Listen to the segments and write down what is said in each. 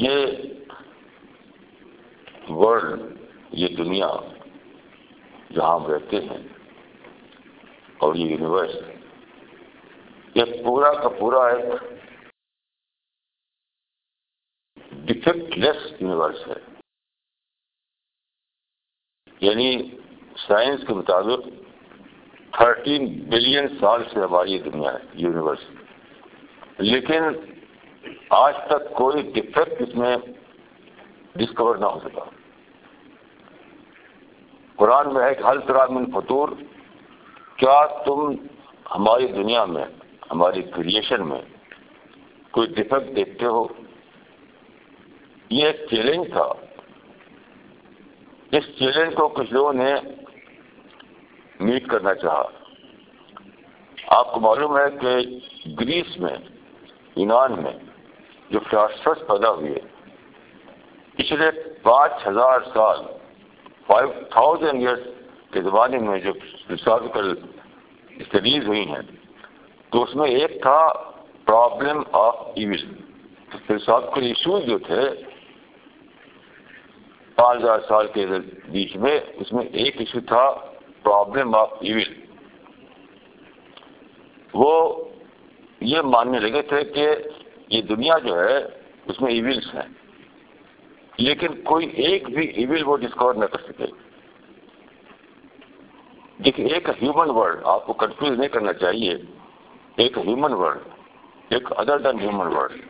یہ ورلڈ یہ دنیا جہاں ہم رہتے ہیں اور یہ یونیورس یہ پورا کا پورا ایک ڈیفیکٹ لیس یونیورس ہے۔ یعنی سائنس کے مطابق تھرٹین بلین سال سے ہماری یہ دنیا ہے یونیورس لیکن آج تک کوئی ڈیفیکٹ اس میں ڈسکور نہ ہو سکا۔ قرآن میں ہے کہ حل طرح من فطور، کیا تم ہماری دنیا میں، ہماری کریشن میں کوئی ڈیفیکٹ دیکھتے ہو؟ یہ ایک چیلنج تھا۔ اس چیلنج کو کچھ لوگوں نے میٹ کرنا چاہا۔ آپ کو معلوم ہے کہ گریس میں، یونان میں جو فلاسفرس پیدا ہوئے پچھلے پانچ ہزار سال فائیو تھاؤزینڈ ایئرس کے زمانے میں جو فلسافیکل اسٹڈیز ہوئی ہیں، تو اس میں ایک تھا problem of evil philosophical issues جو تھے، پانچ ہزار سال کے بیچ میں اس میں ایک ایشو تھا پرابلم آف ایویل وہ یہ ماننے لگے تھے کہ یہ دنیا جو ہے، اس میں ایویلس ہیں۔ لیکن کوئی ایک بھی ایویل وہ ڈسکور نہ کر سکے۔ دیکھیے ایک ہیومن ورلڈ آپ کو کنفیوز نہیں کرنا چاہیے۔ ایک ہیومن ورلڈ ایک other than human world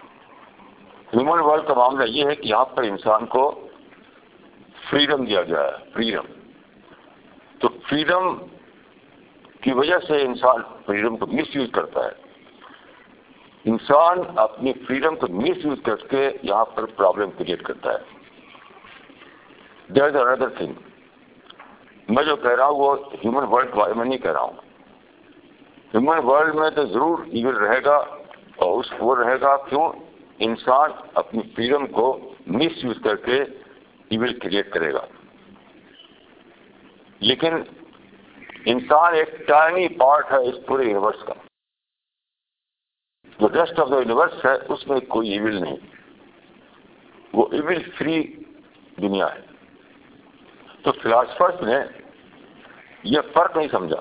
human world کا معاملہ یہ ہے کہ یہاں پر انسان کو فریڈم دیا گیا ہے فریڈم تو فریڈم کی وجہ سے انسان فریڈم کو مس یوز کرتا ہے۔ انسان اپنی فریڈم کو مس یوز کر کے یہاں پر پرابلم کریٹ کرتا ہے۔ دیر از اندر تھنگ میں جو کہہ رہا ہوں وہ ہیومن ورلڈ کے بارے میں نہیں کہہ رہا ہوں۔ ہیومن ورلڈ میں تو ضرور ایون رہے گا اور اس وہ رہے گا کیوں؟ انسان اپنی فریڈم کو مس یوز کر کے ایون کریٹ کرے گا۔ لیکن انسان ایک ٹائنی پارٹ ہے اس پورے یونیورس کا۔ ریسٹ آف دا یونیورس ہے، اس میں کوئی ایول نہیں۔ وہ ایول فری دنیا ہے۔ تو فلاسفرس نے یہ فرق نہیں سمجھا۔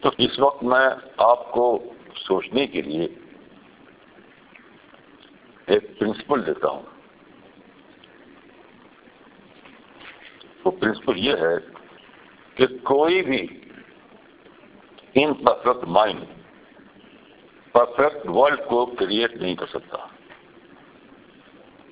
تو اس وقت میں آپ کو سوچنے کے لیے ایک پرنسپل دیتا ہوں۔ وہ پرنسپل یہ ہے کہ کوئی بھی imperfect mind perfect world کو کریٹ نہیں کر سکتا۔